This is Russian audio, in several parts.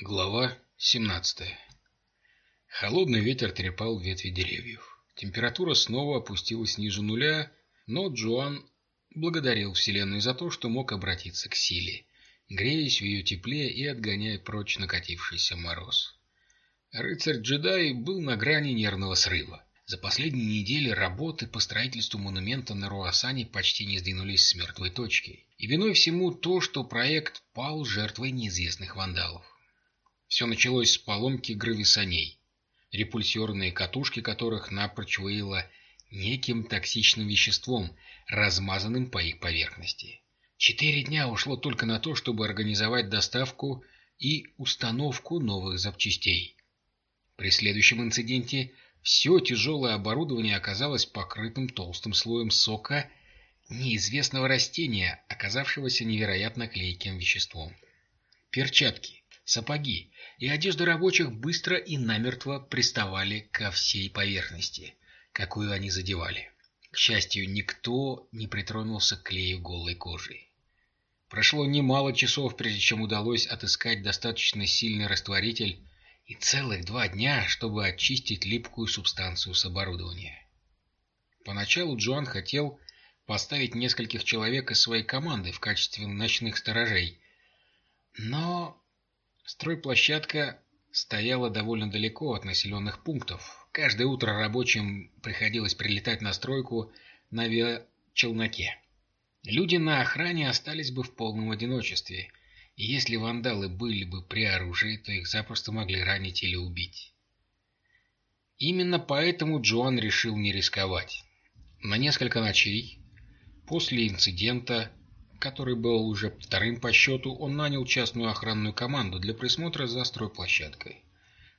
Глава 17 Холодный ветер трепал ветви деревьев. Температура снова опустилась ниже нуля, но Джоан благодарил Вселенную за то, что мог обратиться к силе, греясь в ее тепле и отгоняя прочь накатившийся мороз. Рыцарь-джедай был на грани нервного срыва. За последние недели работы по строительству монумента на Руасане почти не сдвинулись с мертвой точки. И виной всему то, что проект пал жертвой неизвестных вандалов. Все началось с поломки грависаней, репульсерные катушки которых напрочь выяло неким токсичным веществом, размазанным по их поверхности. Четыре дня ушло только на то, чтобы организовать доставку и установку новых запчастей. При следующем инциденте все тяжелое оборудование оказалось покрытым толстым слоем сока неизвестного растения, оказавшегося невероятно клейким веществом. Перчатки, сапоги и одежда рабочих быстро и намертво приставали ко всей поверхности, какую они задевали. К счастью, никто не притронулся к клею голой кожи. Прошло немало часов, прежде чем удалось отыскать достаточно сильный растворитель, и целых два дня, чтобы очистить липкую субстанцию с оборудования. Поначалу Джоан хотел поставить нескольких человек из своей команды в качестве ночных сторожей, но Стройплощадка стояла довольно далеко от населенных пунктов. Каждое утро рабочим приходилось прилетать на стройку на авиачелноке. Люди на охране остались бы в полном одиночестве, и если вандалы были бы при оружии, то их запросто могли ранить или убить. Именно поэтому Джоан решил не рисковать. На несколько ночей после инцидента который был уже вторым по счету, он нанял частную охранную команду для присмотра за стройплощадкой.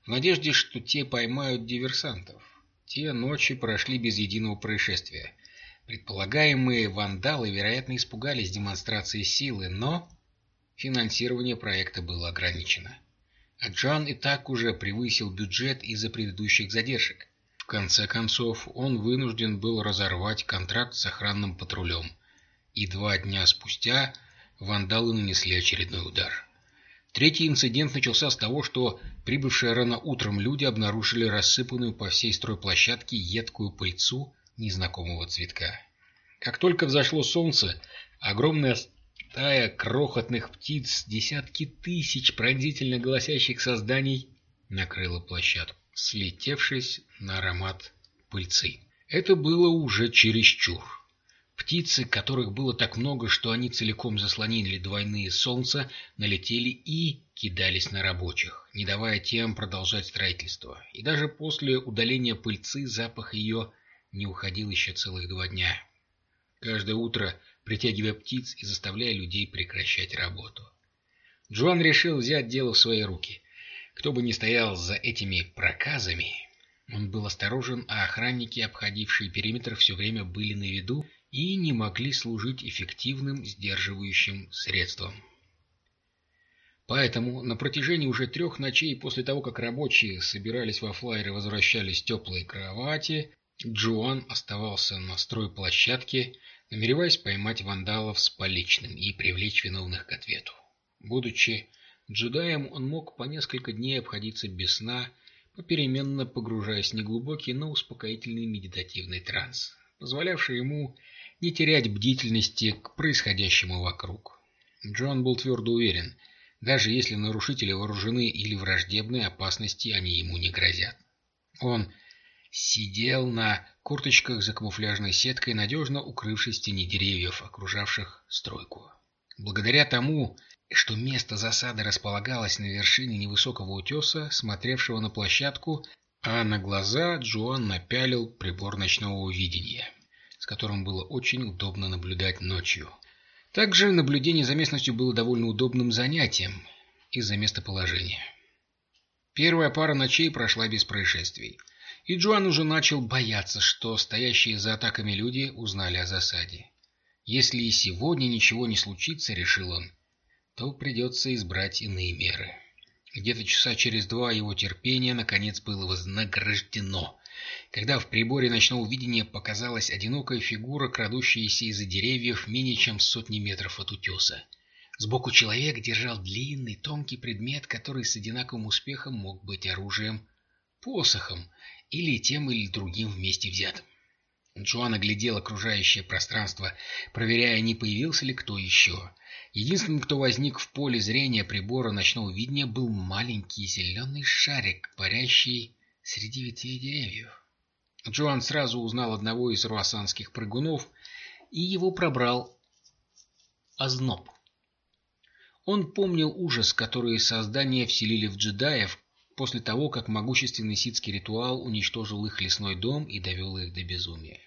В надежде, что те поймают диверсантов. Те ночи прошли без единого происшествия. Предполагаемые вандалы, вероятно, испугались демонстрации силы, но финансирование проекта было ограничено. А Джан и так уже превысил бюджет из-за предыдущих задержек. В конце концов, он вынужден был разорвать контракт с охранным патрулем – и два дня спустя вандалы нанесли очередной удар. Третий инцидент начался с того, что прибывшие рано утром люди обнаружили рассыпанную по всей стройплощадке едкую пыльцу незнакомого цветка. Как только взошло солнце, огромная стая крохотных птиц, десятки тысяч пронзительно голосящих созданий накрыла площадку, слетевшись на аромат пыльцы. Это было уже чересчур. Птицы, которых было так много, что они целиком заслонили двойные солнца, налетели и кидались на рабочих, не давая тем продолжать строительство. И даже после удаления пыльцы запах ее не уходил еще целых два дня. Каждое утро притягивая птиц и заставляя людей прекращать работу. Джоан решил взять дело в свои руки. Кто бы ни стоял за этими проказами, он был осторожен, а охранники, обходившие периметр, все время были на виду и не могли служить эффективным сдерживающим средством. Поэтому на протяжении уже трех ночей после того, как рабочие собирались во флайер и возвращались в теплые кровати, Джоан оставался на стройплощадке, намереваясь поймать вандалов с поличным и привлечь виновных к ответу. Будучи джедаем, он мог по несколько дней обходиться без сна, попеременно погружаясь в неглубокий, но успокоительный медитативный транс, позволявший ему не терять бдительности к происходящему вокруг. Джон был твердо уверен, даже если нарушители вооружены или враждебны, опасности они ему не грозят. Он сидел на курточках за камуфляжной сеткой, надежно укрывшись в тени деревьев, окружавших стройку. Благодаря тому, что место засады располагалось на вершине невысокого утеса, смотревшего на площадку, а на глаза Джоан напялил прибор ночного видения которым было очень удобно наблюдать ночью. Также наблюдение за местностью было довольно удобным занятием из-за местоположения. Первая пара ночей прошла без происшествий, и Джоан уже начал бояться, что стоящие за атаками люди узнали о засаде. Если и сегодня ничего не случится, решил он, то придется избрать иные меры. Где-то часа через два его терпение наконец было вознаграждено когда в приборе ночного видения показалась одинокая фигура, крадущаяся из-за деревьев менее чем сотни метров от утеса. Сбоку человек держал длинный, тонкий предмет, который с одинаковым успехом мог быть оружием, посохом или тем или другим вместе взятым. Джоан оглядел окружающее пространство, проверяя, не появился ли кто еще. Единственным, кто возник в поле зрения прибора ночного видения, был маленький зеленый шарик, парящий среди ветвей деревьев. Джоан сразу узнал одного из руассанских прыгунов, и его пробрал озноб. Он помнил ужас, который создания вселили в джедаев после того, как могущественный ситский ритуал уничтожил их лесной дом и довел их до безумия.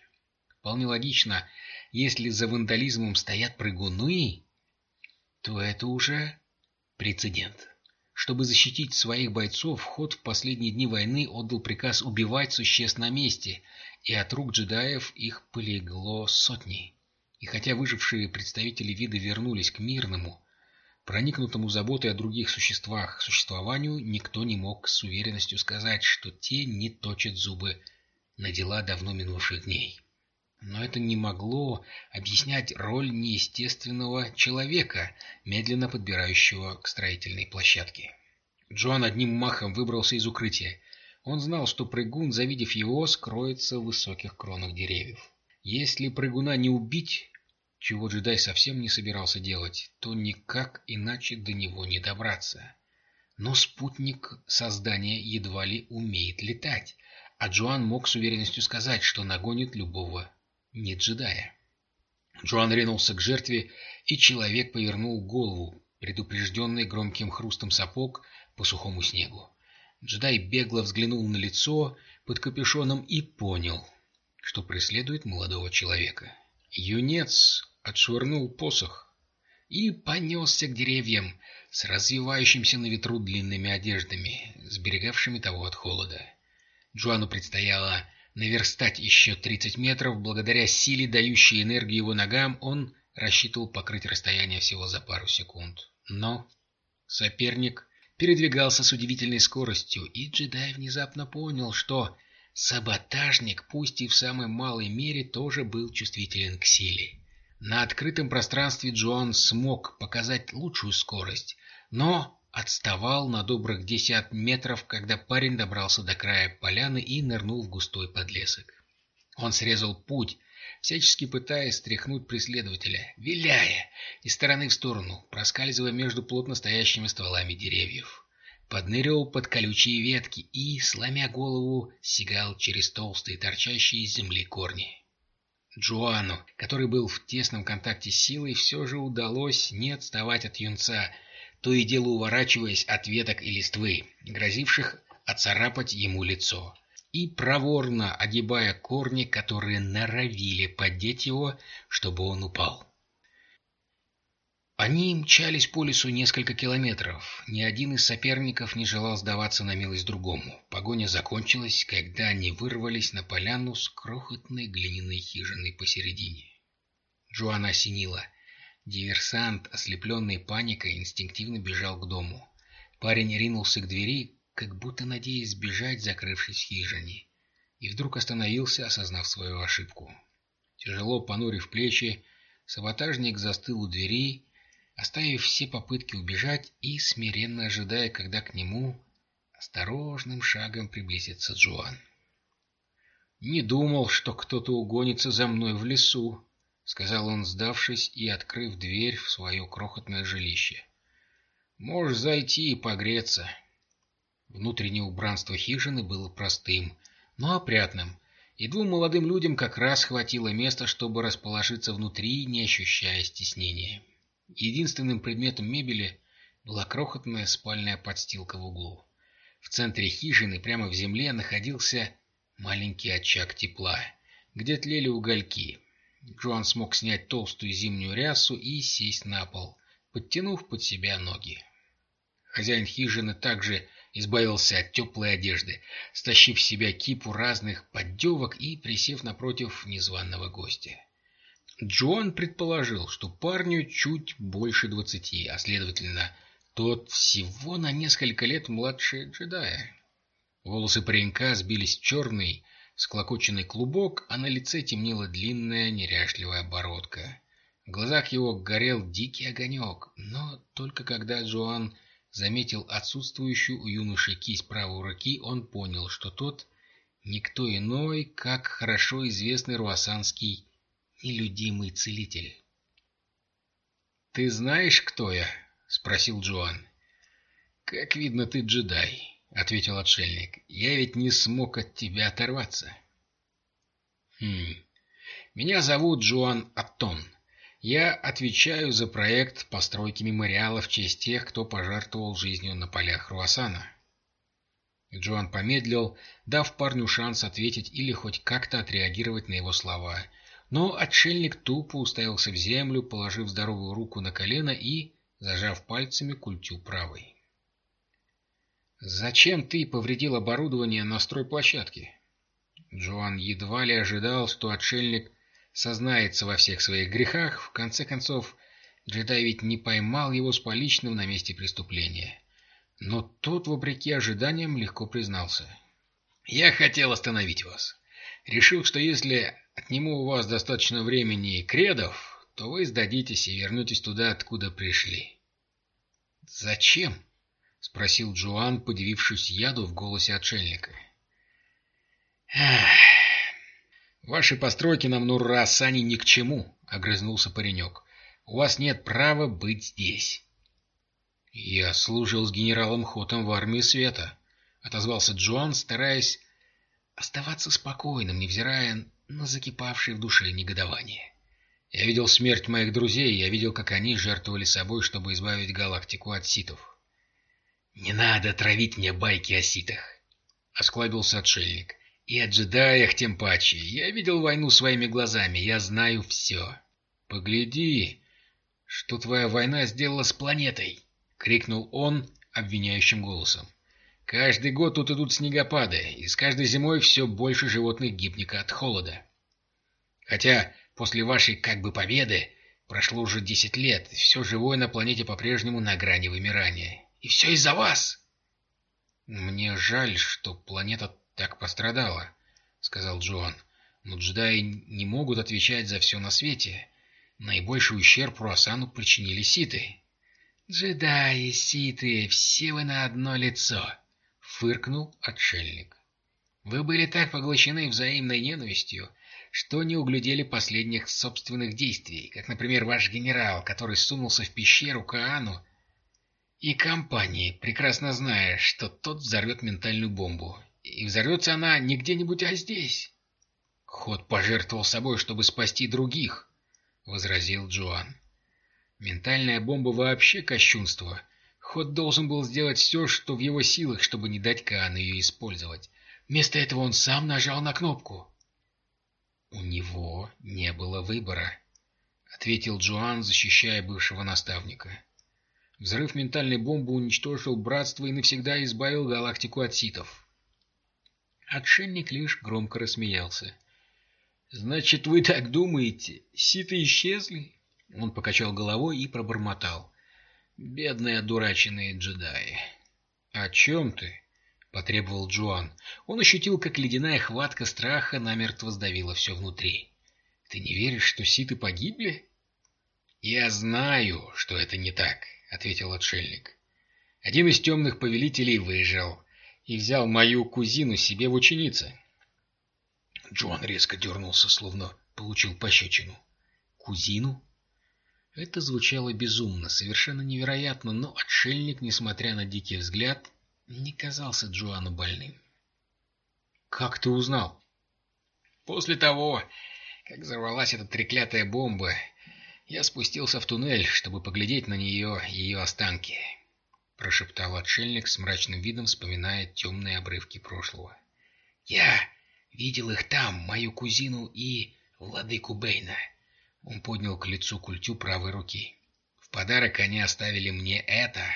Вполне логично, если за вандализмом стоят прыгуны, то это уже прецедент. Чтобы защитить своих бойцов, Ход в последние дни войны отдал приказ убивать существ на месте, и от рук джедаев их полегло сотни. И хотя выжившие представители вида вернулись к мирному, Проникнутому заботой о других существах существованию никто не мог с уверенностью сказать, что те не точат зубы на дела давно минувших дней. Но это не могло объяснять роль неестественного человека, медленно подбирающего к строительной площадке. Джон одним махом выбрался из укрытия. Он знал, что прыгун, завидев его, скроется в высоких кронах деревьев. Если прыгуна не убить, чего джедай совсем не собирался делать, то никак иначе до него не добраться. Но спутник создания едва ли умеет летать, а Джоан мог с уверенностью сказать, что нагонит любого не джедая. Джоан ринулся к жертве, и человек повернул голову, предупрежденный громким хрустом сапог по сухому снегу. Джедай бегло взглянул на лицо под капюшоном и понял, что преследует молодого человека. Юнец отшвырнул посох и понесся к деревьям с развивающимся на ветру длинными одеждами, сберегавшими того от холода. Джоану предстояло наверстать еще 30 метров, благодаря силе, дающей энергию его ногам, он рассчитывал покрыть расстояние всего за пару секунд. Но соперник передвигался с удивительной скоростью, и джедай внезапно понял, что саботажник, пусть и в самой малой мере, тоже был чувствителен к силе. На открытом пространстве Джоан смог показать лучшую скорость, но отставал на добрых десят метров, когда парень добрался до края поляны и нырнул в густой подлесок. Он срезал путь, всячески пытаясь стряхнуть преследователя, виляя из стороны в сторону, проскальзывая между плотно стоящими стволами деревьев. Поднырил под колючие ветки и, сломя голову, сигал через толстые торчащие из земли корни. Джоану, который был в тесном контакте с силой, все же удалось не отставать от юнца, то и дело уворачиваясь от веток и листвы, грозивших оцарапать ему лицо, и проворно огибая корни, которые норовили поддеть его, чтобы он упал. Они мчались по лесу несколько километров. Ни один из соперников не желал сдаваться на милость другому. Погоня закончилась, когда они вырвались на поляну с крохотной глиняной хижиной посередине. Джоанна осенила. Диверсант, ослепленный паникой, инстинктивно бежал к дому. Парень ринулся к двери, как будто надеясь сбежать, закрывшись в хижине. И вдруг остановился, осознав свою ошибку. Тяжело понурив плечи, саботажник застыл у двери оставив все попытки убежать и смиренно ожидая, когда к нему осторожным шагом приблизится Джоан. «Не думал, что кто-то угонится за мной в лесу», — сказал он, сдавшись и открыв дверь в свое крохотное жилище. «Можешь зайти и погреться». Внутреннее убранство хижины было простым, но опрятным, и двум молодым людям как раз хватило места, чтобы расположиться внутри, не ощущая стеснения. Единственным предметом мебели была крохотная спальная подстилка в углу. В центре хижины, прямо в земле, находился маленький очаг тепла, где тлели угольки. Джоан смог снять толстую зимнюю рясу и сесть на пол, подтянув под себя ноги. Хозяин хижины также избавился от теплой одежды, стащив в себя кипу разных поддевок и присев напротив незваного гостя. Джоан предположил, что парню чуть больше двадцати, а следовательно, тот всего на несколько лет младше джедая. Волосы паренька сбились в черный, склокоченный клубок, а на лице темнела длинная неряшливая бородка. В глазах его горел дикий огонек, но только когда Джоан заметил отсутствующую у юноши кисть правой руки, он понял, что тот никто иной, как хорошо известный руассанский нелюдимый целитель. «Ты знаешь, кто я?» — спросил Джоан. «Как видно, ты джедай», — ответил отшельник. «Я ведь не смог от тебя оторваться». «Хм... Меня зовут Джоан Аттон. Я отвечаю за проект постройки мемориала в честь тех, кто пожертвовал жизнью на полях Руасана». Джоан помедлил, дав парню шанс ответить или хоть как-то отреагировать на его слова — но отшельник тупо уставился в землю, положив здоровую руку на колено и зажав пальцами культю правой. «Зачем ты повредил оборудование на стройплощадке?» Джоан едва ли ожидал, что отшельник сознается во всех своих грехах. В конце концов, джедай ведь не поймал его с поличным на месте преступления. Но тот, вопреки ожиданиям, легко признался. «Я хотел остановить вас. Решил, что если отниму у вас достаточно времени и кредов, то вы сдадитесь и вернетесь туда, откуда пришли. «Зачем?» — спросил Джоан, подивившись яду в голосе отшельника. «Ваши постройки нам Нурра-Асани ни к чему», — огрызнулся паренек. «У вас нет права быть здесь». «Я служил с генералом Хотом в армии света», — отозвался Джоан, стараясь оставаться спокойным, невзирая на закипавшее в душе негодование. Я видел смерть моих друзей, я видел, как они жертвовали собой, чтобы избавить галактику от ситов. «Не надо травить мне байки о ситах!» — осклабился отшельник. «И о джедаях тем паче. Я видел войну своими глазами, я знаю все». «Погляди, что твоя война сделала с планетой!» — крикнул он обвиняющим голосом. Каждый год тут идут снегопады, и с каждой зимой все больше животных гибнет от холода. Хотя после вашей как бы победы прошло уже десять лет, все живое на планете по-прежнему на грани вымирания. И все из-за вас! Мне жаль, что планета так пострадала, — сказал Джоан. Но джедаи не могут отвечать за все на свете. Наибольший ущерб Руасану причинили ситы. Джедаи, ситы, все вы на одно лицо фыркнул отшельник. Вы были так поглощены взаимной ненавистью, что не углядели последних собственных действий, как, например, ваш генерал, который сунулся в пещеру Каану и компании, прекрасно зная, что тот взорвет ментальную бомбу. И взорвется она не где-нибудь, а здесь. Ход пожертвовал собой, чтобы спасти других, — возразил Джоан. Ментальная бомба вообще кощунство — Ход должен был сделать все, что в его силах, чтобы не дать Каану ее использовать. Вместо этого он сам нажал на кнопку. «У него не было выбора», — ответил Джоан, защищая бывшего наставника. Взрыв ментальной бомбы уничтожил братство и навсегда избавил галактику от ситов. Отшельник лишь громко рассмеялся. «Значит, вы так думаете? Ситы исчезли?» Он покачал головой и пробормотал. Бедные одураченные джедаи. — О чем ты? — потребовал Джоан. Он ощутил, как ледяная хватка страха намертво сдавила все внутри. — Ты не веришь, что ситы погибли? — Я знаю, что это не так, — ответил отшельник. Один из темных повелителей выжил и взял мою кузину себе в ученицы. Джоан резко дернулся, словно получил пощечину. «Кузину?» Это звучало безумно, совершенно невероятно, но отшельник, несмотря на дикий взгляд, не казался Джоану больным. «Как ты узнал?» «После того, как взорвалась эта треклятая бомба, я спустился в туннель, чтобы поглядеть на нее и ее останки», — прошептал отшельник с мрачным видом, вспоминая темные обрывки прошлого. «Я видел их там, мою кузину и владыку Бейна». Он поднял к лицу культю правой руки. «В подарок они оставили мне это!»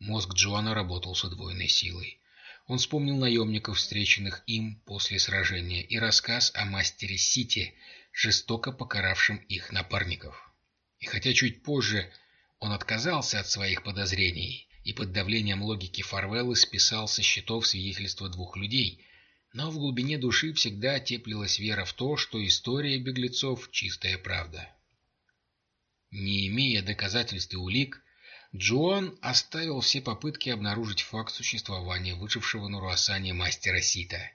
Мозг Джоана работал с удвоенной силой. Он вспомнил наемников, встреченных им после сражения, и рассказ о мастере Сити, жестоко покаравшем их напарников. И хотя чуть позже он отказался от своих подозрений и под давлением логики Фарвеллы списал со счетов свидетельства двух людей, но в глубине души всегда теплилась вера в то, что история беглецов — чистая правда. Не имея доказательств и улик, Джоан оставил все попытки обнаружить факт существования выжившего на Руасане мастера Сита.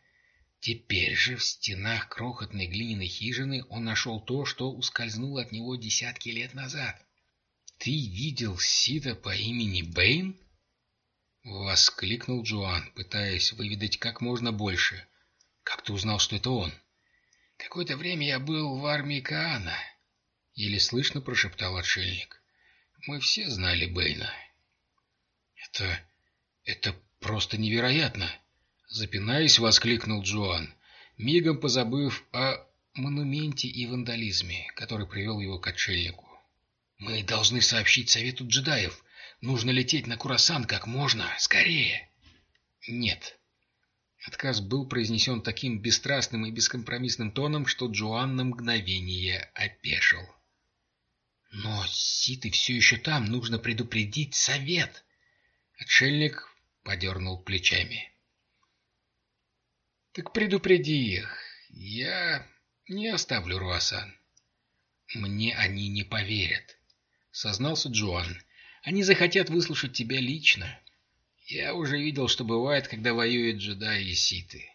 Теперь же в стенах крохотной глиняной хижины он нашел то, что ускользнуло от него десятки лет назад. «Ты видел Сита по имени Бэйн?» — воскликнул Джоан, пытаясь выведать как можно больше. «Как ты узнал, что это он?» «Какое-то время я был в армии Каана», — еле слышно прошептал отшельник. «Мы все знали Бэйна». «Это... это просто невероятно!» Запинаясь, воскликнул Джоан, мигом позабыв о монументе и вандализме, который привел его к отшельнику. «Мы должны сообщить совету джедаев. Нужно лететь на Курасан как можно скорее!» «Нет». Отказ был произнесен таким бесстрастным и бескомпромиссным тоном, что Джоан на мгновение опешил. «Но Ситы все еще там, нужно предупредить совет!» Отшельник подернул плечами. Так предупреди их. Я не оставлю Руасан. Мне они не поверят, сознался Джоан. Они захотят выслушать тебя лично. Я уже видел, что бывает, когда воюют джедаи и ситы.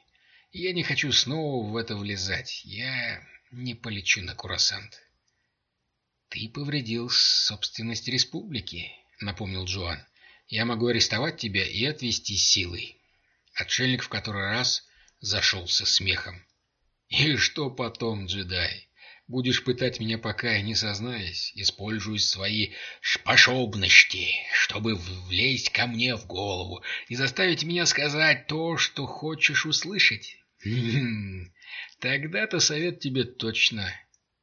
Я не хочу снова в это влезать. Я не полечу на Курасант. Ты повредил собственность республики, напомнил Джоан. Я могу арестовать тебя и отвезти силой. Отшельник в который раз зашелся смехом. «И что потом, джедай? Будешь пытать меня, пока я не сознаюсь, используя свои способности, чтобы влезть ко мне в голову и заставить меня сказать то, что хочешь услышать? Тогда-то совет тебе точно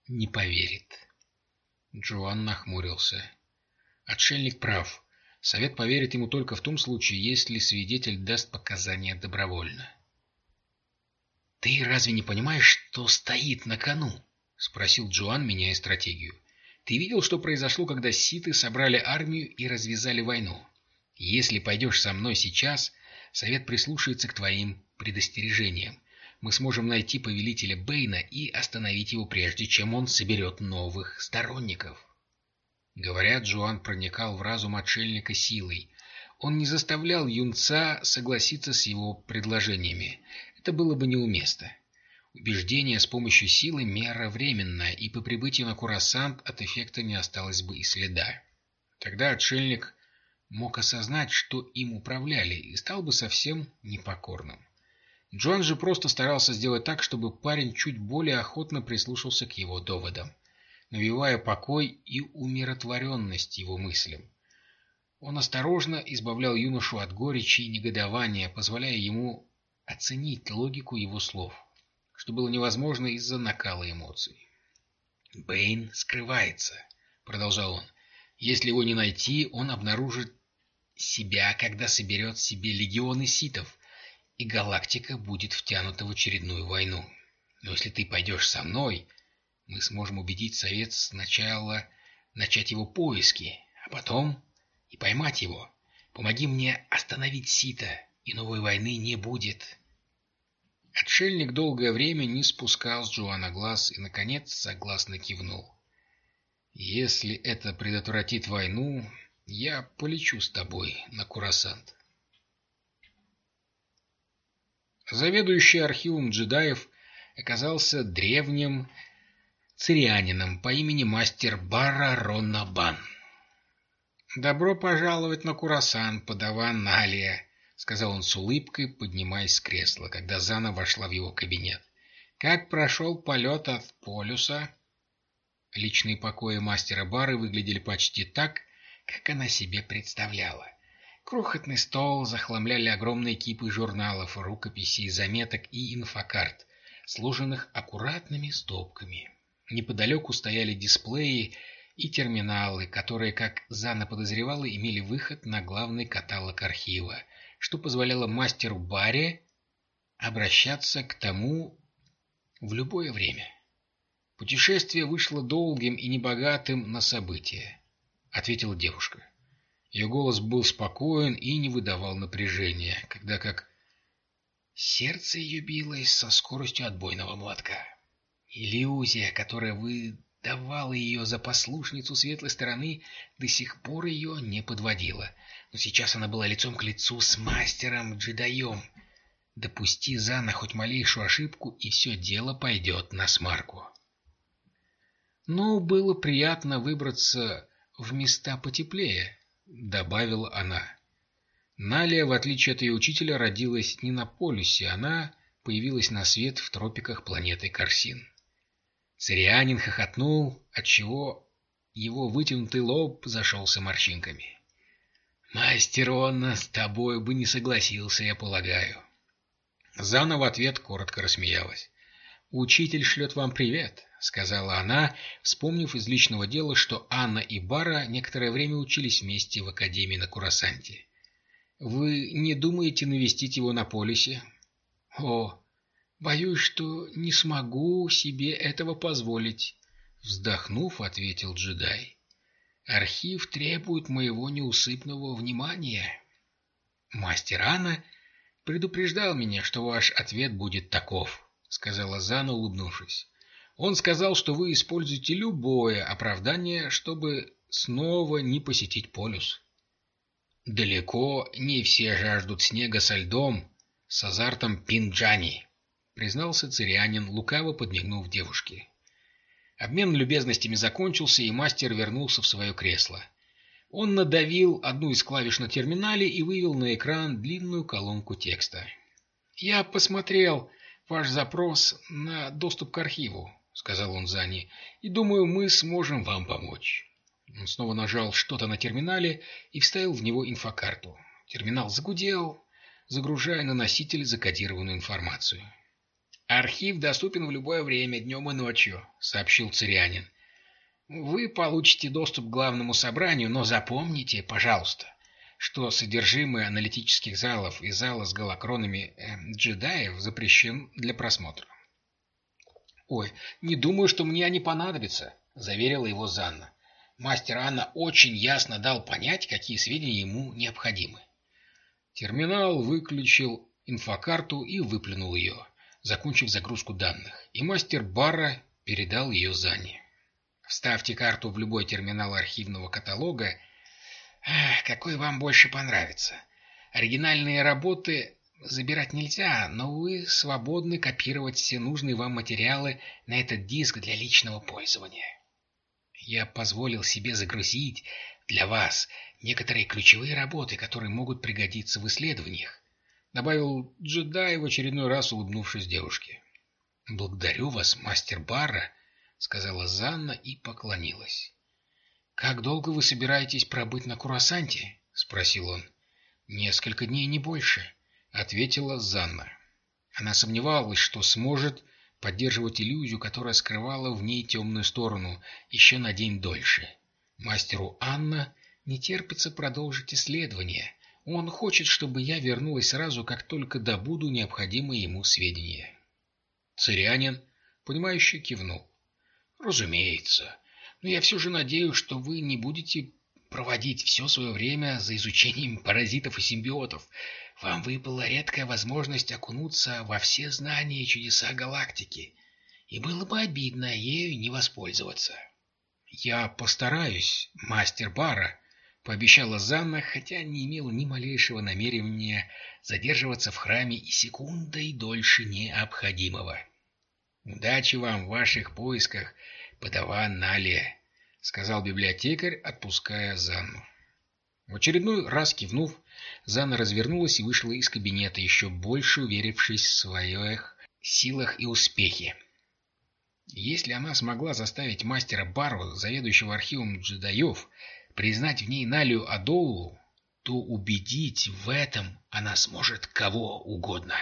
не поверит». Джоан нахмурился. Отшельник прав. Совет поверит ему только в том случае, если свидетель даст показания добровольно. «Ты разве не понимаешь, что стоит на кону?» — спросил Джоан, меняя стратегию. «Ты видел, что произошло, когда ситы собрали армию и развязали войну? Если пойдешь со мной сейчас, совет прислушается к твоим предостережениям. Мы сможем найти повелителя Бэйна и остановить его прежде, чем он соберет новых сторонников». Говорят, Джоан проникал в разум отшельника силой. Он не заставлял юнца согласиться с его предложениями это было бы неуместно. Убеждение с помощью силы – мера временная, и по прибытии на Курасант от эффекта не осталось бы и следа. Тогда отшельник мог осознать, что им управляли, и стал бы совсем непокорным. Джон же просто старался сделать так, чтобы парень чуть более охотно прислушался к его доводам, навевая покой и умиротворенность его мыслям. Он осторожно избавлял юношу от горечи и негодования, позволяя ему оценить логику его слов, что было невозможно из-за накала эмоций. «Бэйн скрывается», — продолжал он. «Если его не найти, он обнаружит себя, когда соберет себе легионы ситов, и галактика будет втянута в очередную войну. Но если ты пойдешь со мной, мы сможем убедить Совет сначала начать его поиски, а потом и поймать его. Помоги мне остановить Сита, и новой войны не будет. Отшельник долгое время не спускал с Джоана глаз и, наконец, согласно кивнул. «Если это предотвратит войну, я полечу с тобой на Курасант». Заведующий архивом джедаев оказался древним цирианином по имени мастер Бара Ронабан. «Добро пожаловать на Курасан, подаван Налия!» Сказал он с улыбкой, поднимаясь с кресла, когда Зана вошла в его кабинет. «Как прошел полет от полюса?» Личные покои мастера бары выглядели почти так, как она себе представляла. Крохотный стол захламляли огромные кипы журналов, рукописей, заметок и инфокарт, сложенных аккуратными стопками. Неподалеку стояли дисплеи и терминалы, которые, как Зана подозревала, имели выход на главный каталог архива, что позволяло мастеру Барри обращаться к тому в любое время. Путешествие вышло долгим и небогатым на события, ответила девушка. Ее голос был спокоен и не выдавал напряжения, когда как сердце ее билось со скоростью отбойного молотка. Иллюзия, которая вы давала ее за послушницу светлой стороны, до сих пор ее не подводила. Но сейчас она была лицом к лицу с мастером-джедаем. Допусти Зана хоть малейшую ошибку, и все дело пойдет на смарку. Но было приятно выбраться в места потеплее, — добавила она. Налия, в отличие от ее учителя, родилась не на полюсе, она появилась на свет в тропиках планеты Корсин. Цирианин хохотнул, отчего его вытянутый лоб зашелся морщинками. «Мастер Онна с тобой бы не согласился, я полагаю». Зана в ответ коротко рассмеялась. «Учитель шлет вам привет», — сказала она, вспомнив из личного дела, что Анна и Бара некоторое время учились вместе в Академии на Курасанте. «Вы не думаете навестить его на полюсе?» «О, боюсь, что не смогу себе этого позволить», — вздохнув, ответил джедай. «Архив требует моего неусыпного внимания». Мастер Анна предупреждал меня, что ваш ответ будет таков», — сказала Зана, улыбнувшись. «Он сказал, что вы используете любое оправдание, чтобы снова не посетить полюс». «Далеко не все жаждут снега со льдом с азартом пинджани», — признался цирианин, лукаво подмигнув девушке. Обмен любезностями закончился, и мастер вернулся в свое кресло. Он надавил одну из клавиш на терминале и вывел на экран длинную колонку текста. «Я посмотрел ваш запрос на доступ к архиву», — сказал он Зани, — «и думаю, мы сможем вам помочь». Он снова нажал что-то на терминале и вставил в него инфокарту. Терминал загудел, загружая на носитель закодированную информацию. «Архив доступен в любое время, днем и ночью», — сообщил Цирианин. Вы получите доступ к главному собранию, но запомните, пожалуйста, что содержимое аналитических залов и зала с голокронами э, джедаев запрещен для просмотра. «Ой, не думаю, что мне они понадобятся», — заверила его Занна. Мастер Анна очень ясно дал понять, какие сведения ему необходимы. Терминал выключил инфокарту и выплюнул ее, закончив загрузку данных, и мастер Барра передал ее Занне. Вставьте карту в любой терминал архивного каталога, какой вам больше понравится. Оригинальные работы забирать нельзя, но вы свободны копировать все нужные вам материалы на этот диск для личного пользования. Я позволил себе загрузить для вас некоторые ключевые работы, которые могут пригодиться в исследованиях, добавил джедай в очередной раз улыбнувшись девушке. Благодарю вас, мастер Барра, сказала Занна и поклонилась. «Как долго вы собираетесь пробыть на Курасанте?» — спросил он. «Несколько дней, не больше», — ответила Занна. Она сомневалась, что сможет поддерживать иллюзию, которая скрывала в ней темную сторону, еще на день дольше. Мастеру Анна не терпится продолжить исследование. Он хочет, чтобы я вернулась сразу, как только добуду необходимые ему сведения. Цирянин, понимающе кивнул. Разумеется. Но я все же надеюсь, что вы не будете проводить все свое время за изучением паразитов и симбиотов. Вам выпала редкая возможность окунуться во все знания и чудеса галактики. И было бы обидно ею не воспользоваться. «Я постараюсь, мастер Бара», — пообещала Занна, хотя не имела ни малейшего намерения задерживаться в храме и секундой дольше необходимого. «Удачи вам в ваших поисках, подаван Налия», — сказал библиотекарь, отпуская Занну. В очередной раз кивнув, Занна развернулась и вышла из кабинета, еще больше уверившись в своих силах и успехе. Если она смогла заставить мастера Бару, заведующего архивом джедаев, признать в ней Налию Адоулу, то убедить в этом она сможет кого угодно.